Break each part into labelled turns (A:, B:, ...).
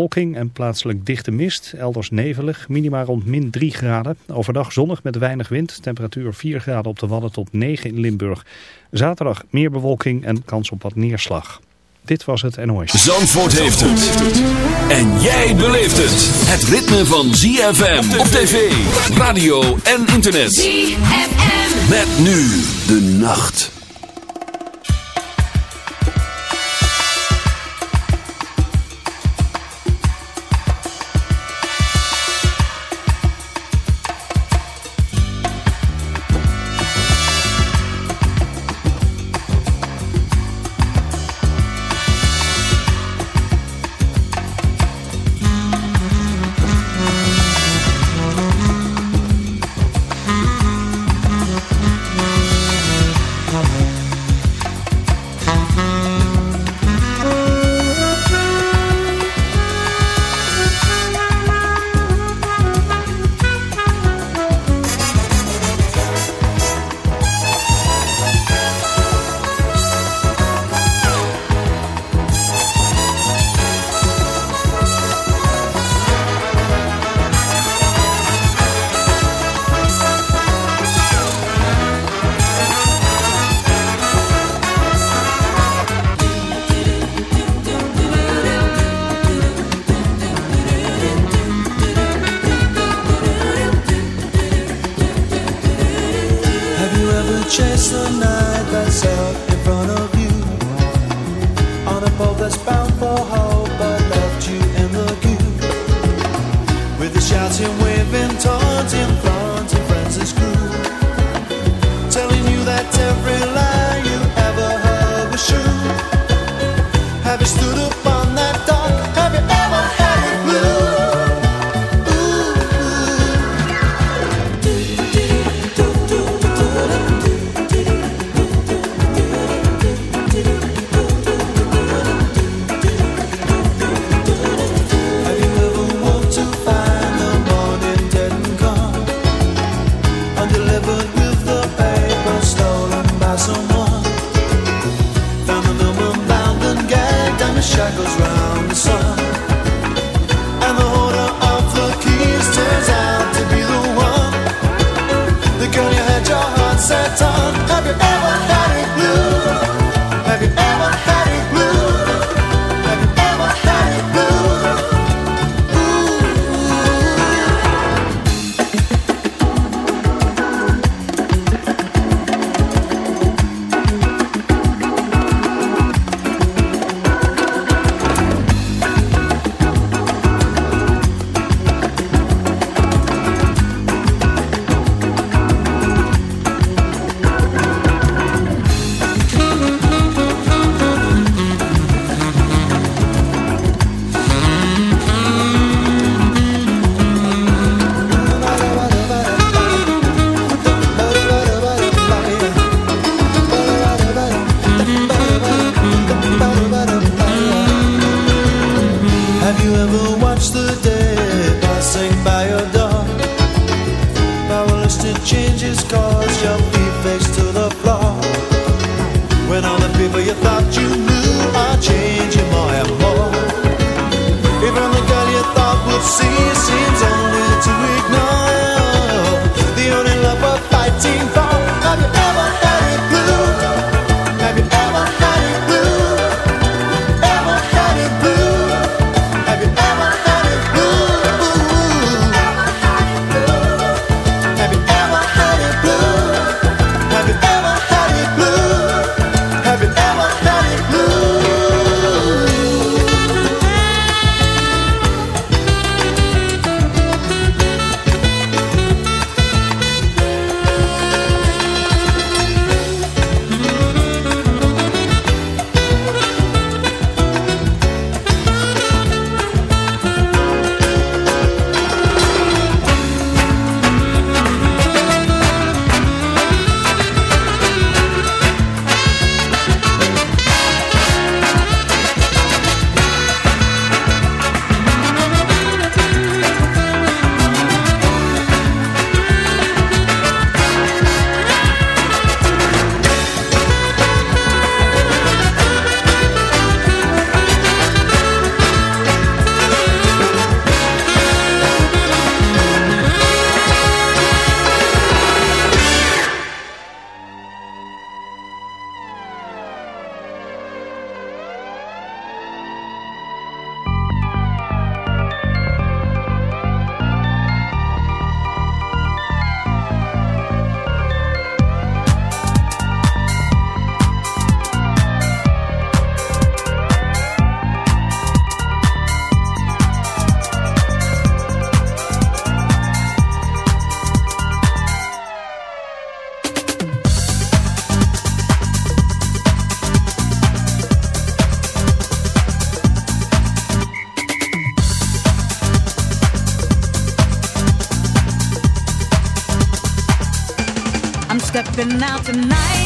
A: Wolking en plaatselijk dichte mist, elders nevelig, minima rond min 3 graden. Overdag zonnig met weinig wind, temperatuur 4 graden op de Wadden tot 9 in Limburg. Zaterdag meer bewolking en kans op wat neerslag. Dit was het NOS.
B: Zandvoort heeft het. En jij beleeft het. Het ritme van ZFM op tv, radio en internet. ZFM. Met nu de nacht.
C: to A get that will see, see. And out tonight.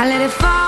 C: I
D: let it fall.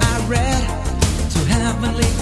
D: I
E: read to heavenly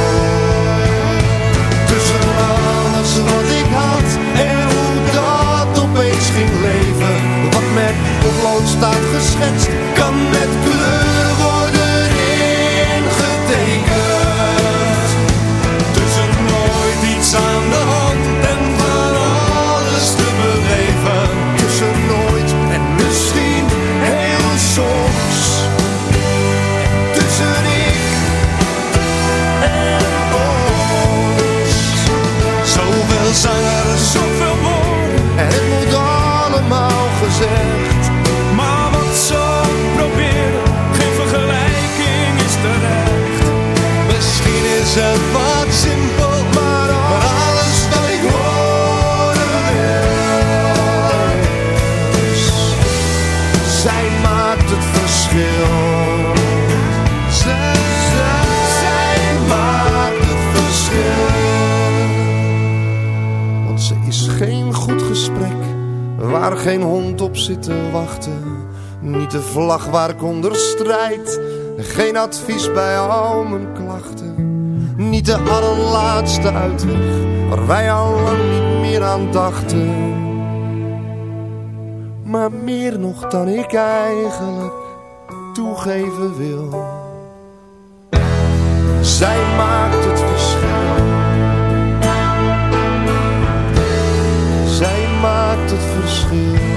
B: Ging leven. Wat met potlood staat geschetst, kan met kleur
F: is
B: wat simpel, maar alles wat ik horen is. Zij maakt het verschil. Zij, zij maakt het verschil. Want ze is geen goed gesprek, waar geen hond op zit te wachten. Niet de vlag waar ik onder strijd, geen advies bij al mijn klachten
G: de allerlaatste uitweg Waar wij al lang niet meer aan dachten. Maar meer nog dan ik eigenlijk toegeven wil. Zij maakt het verschil. Zij maakt het verschil.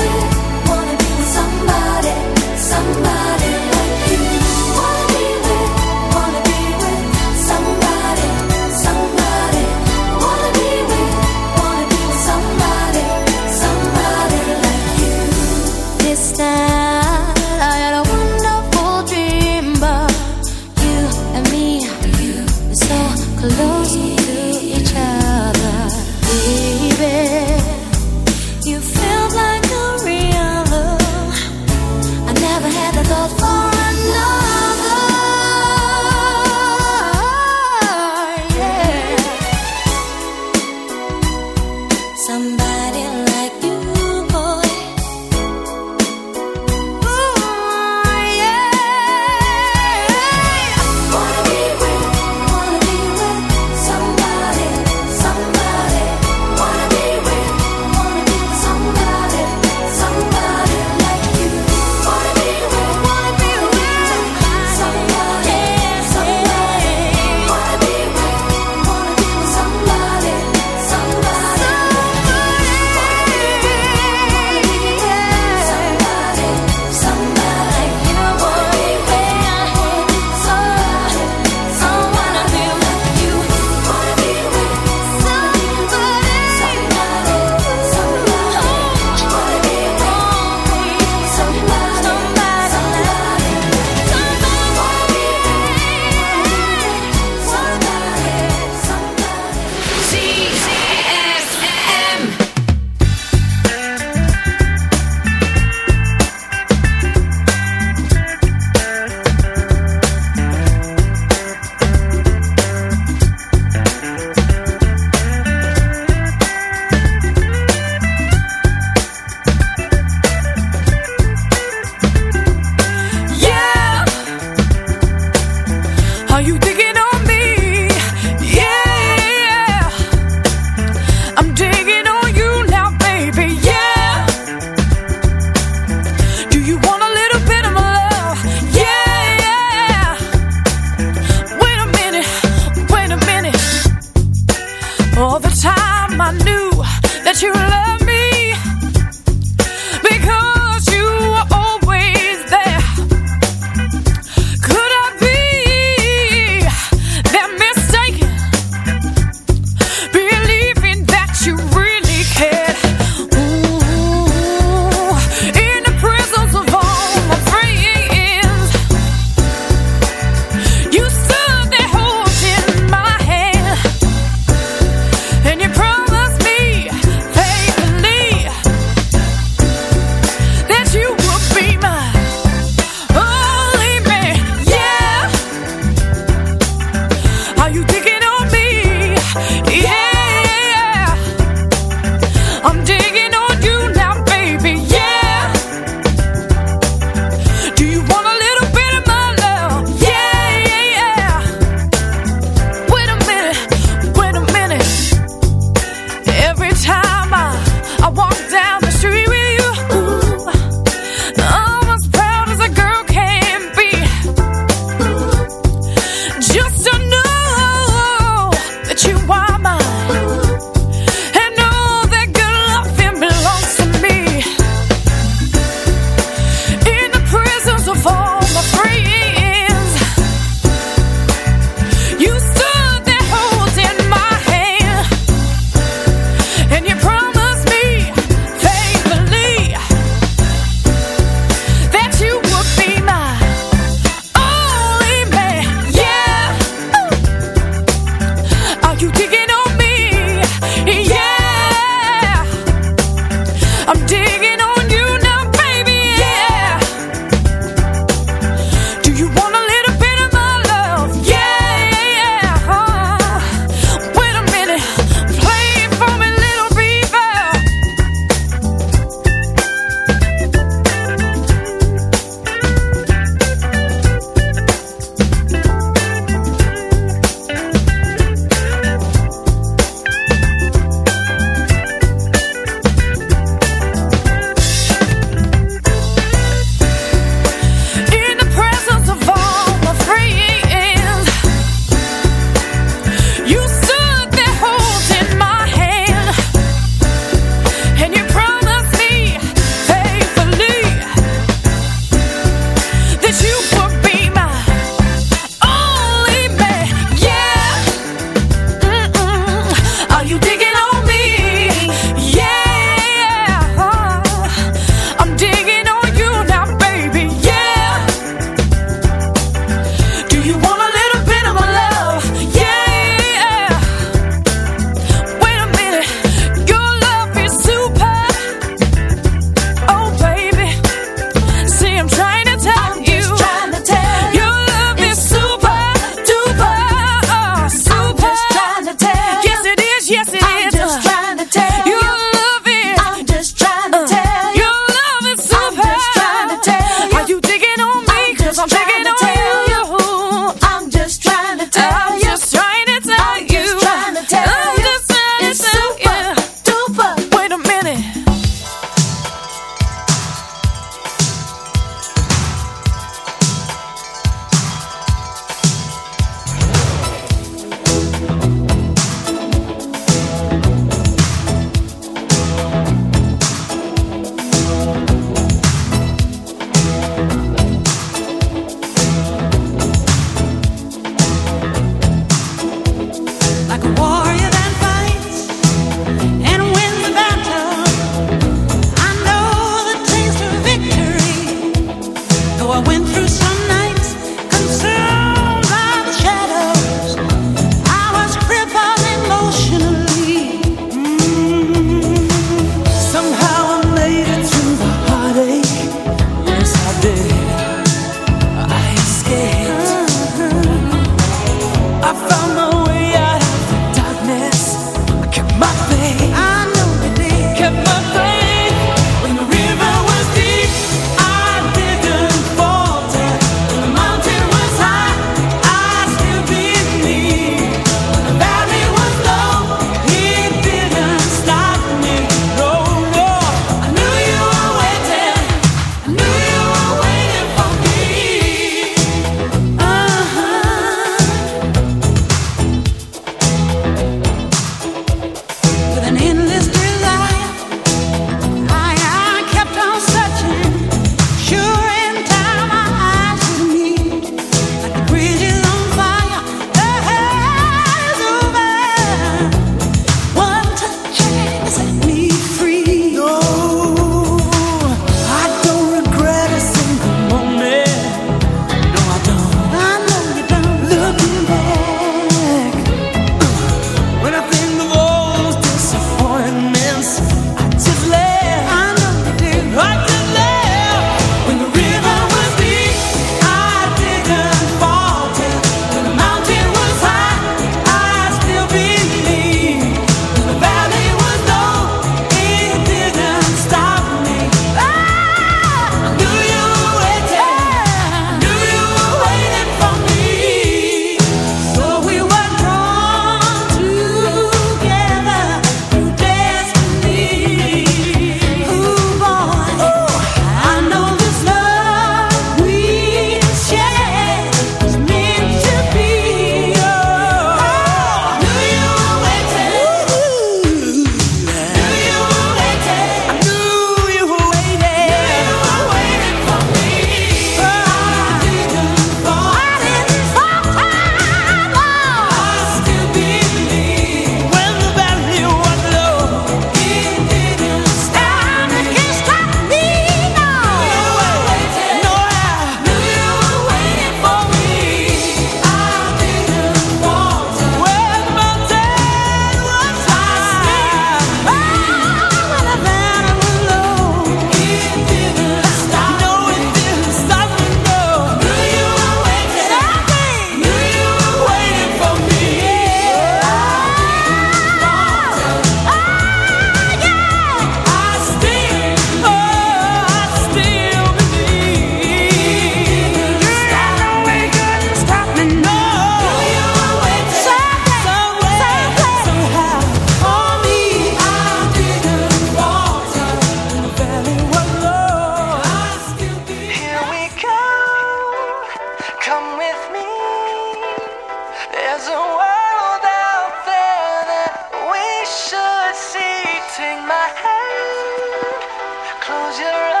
C: close your eyes.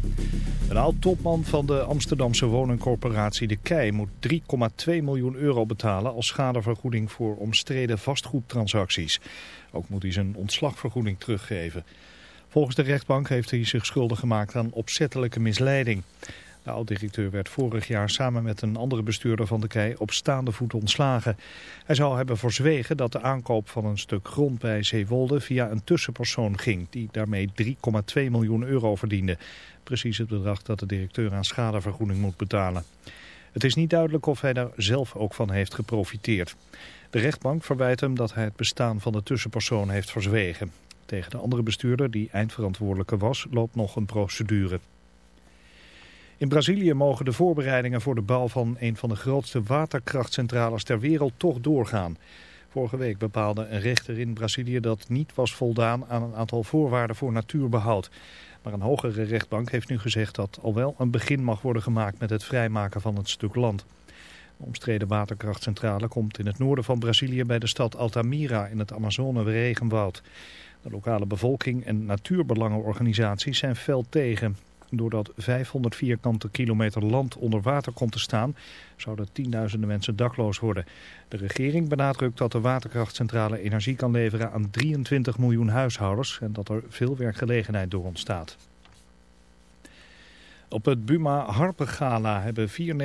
A: Een oud-topman van de Amsterdamse woningcorporatie De Kei moet 3,2 miljoen euro betalen als schadevergoeding voor omstreden vastgoedtransacties. Ook moet hij zijn ontslagvergoeding teruggeven. Volgens de rechtbank heeft hij zich schuldig gemaakt aan opzettelijke misleiding. De oud-directeur werd vorig jaar samen met een andere bestuurder van de KEI op staande voet ontslagen. Hij zou hebben verzwegen dat de aankoop van een stuk grond bij Zeewolde via een tussenpersoon ging, die daarmee 3,2 miljoen euro verdiende. Precies het bedrag dat de directeur aan schadevergoeding moet betalen. Het is niet duidelijk of hij daar zelf ook van heeft geprofiteerd. De rechtbank verwijt hem dat hij het bestaan van de tussenpersoon heeft verzwegen. Tegen de andere bestuurder, die eindverantwoordelijke was, loopt nog een procedure. In Brazilië mogen de voorbereidingen voor de bouw van een van de grootste waterkrachtcentrales ter wereld toch doorgaan. Vorige week bepaalde een rechter in Brazilië dat niet was voldaan aan een aantal voorwaarden voor natuurbehoud. Maar een hogere rechtbank heeft nu gezegd dat al wel een begin mag worden gemaakt met het vrijmaken van het stuk land. De omstreden waterkrachtcentrale komt in het noorden van Brazilië bij de stad Altamira in het Amazone-regenwoud. De lokale bevolking en natuurbelangenorganisaties zijn fel tegen. Doordat 500 vierkante kilometer land onder water komt te staan, zouden tienduizenden mensen dakloos worden. De regering benadrukt dat de waterkrachtcentrale energie kan leveren aan 23 miljoen huishoudens en dat er veel werkgelegenheid door ontstaat. Op het Buma Harpengala hebben vier